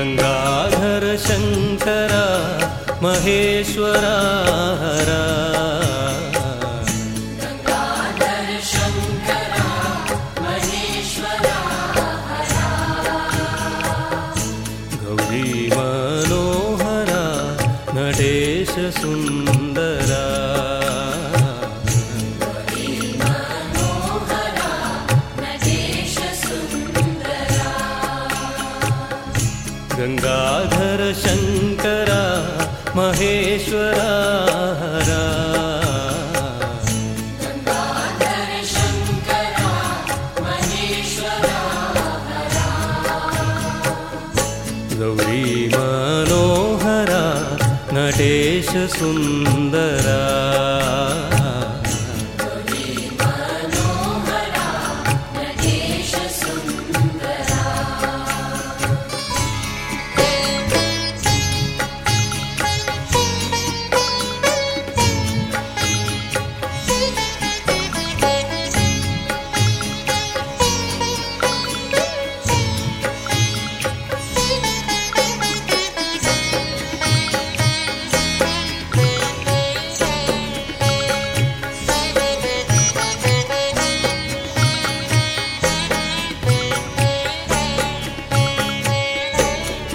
गङ्गाधर शङ्करा महेश्वरा हरा। गौरी मनोहरा नटेश सुन्दरा गङ्गाधर शङ्करा महेश्वरा गौरी मनोहरा नटेश सुन्दरा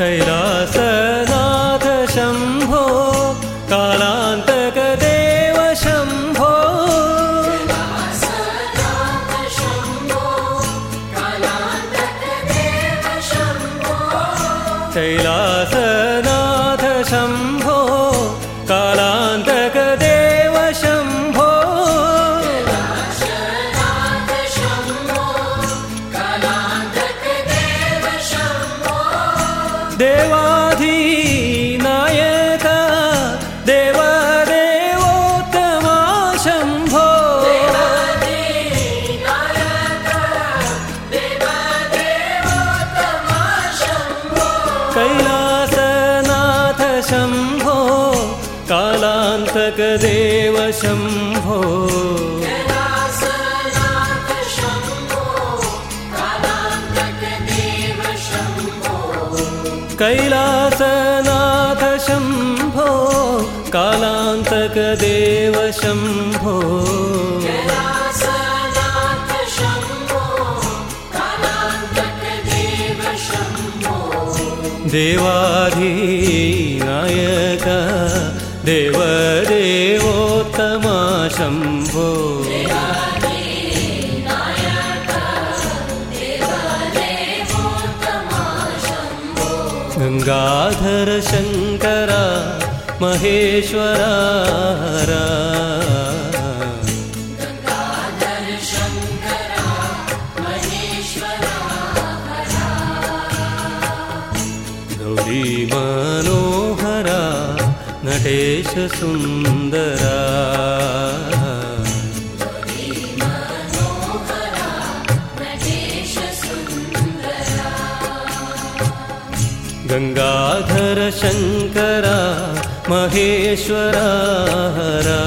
कैलासनाथ शम्भो कालान्तकदेव शम्भो कैलासनाथ देवाधिनायक देवदेवोत्तमा शम्भो। कैलासनाथ शम्भो कालान्तकदेव शम्भो कैलासनाथ शम्भो कालान्तकदेव शम्भो देवाधिनायक देवदेवोत्तमा शम्भो गङ्गाधर शङ्करा महेश्वरा। गौरी मनोहरा नटेश सुन्दरा गङ्गाधर शङ्करा महेश्वरा हरा।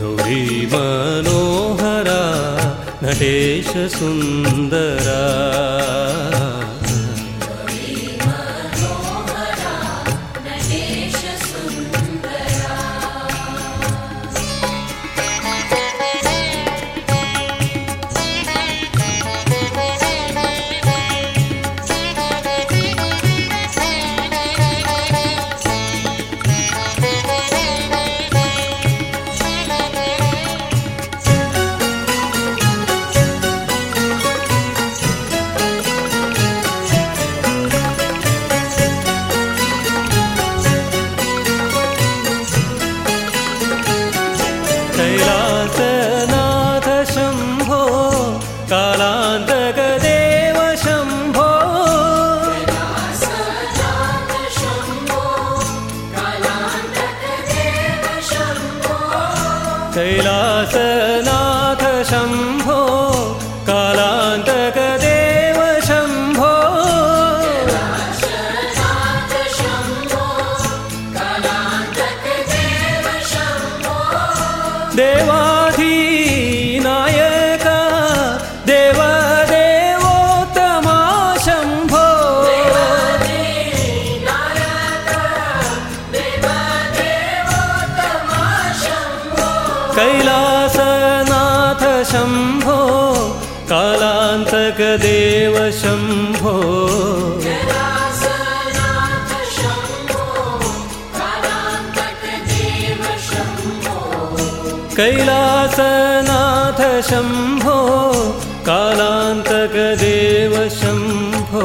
गौरी मनोहरा नटेश सुन्दरा कैलासनाथ शम्भो कालान्तकदेव शम्भो देवाधिनायक कैलासनाथ शम्भो कालान्तकदेव शम्भो कैलासनाथ शम्भो कालान्तकदेव शम्भो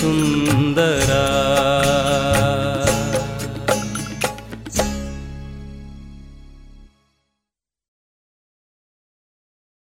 सुन्दरा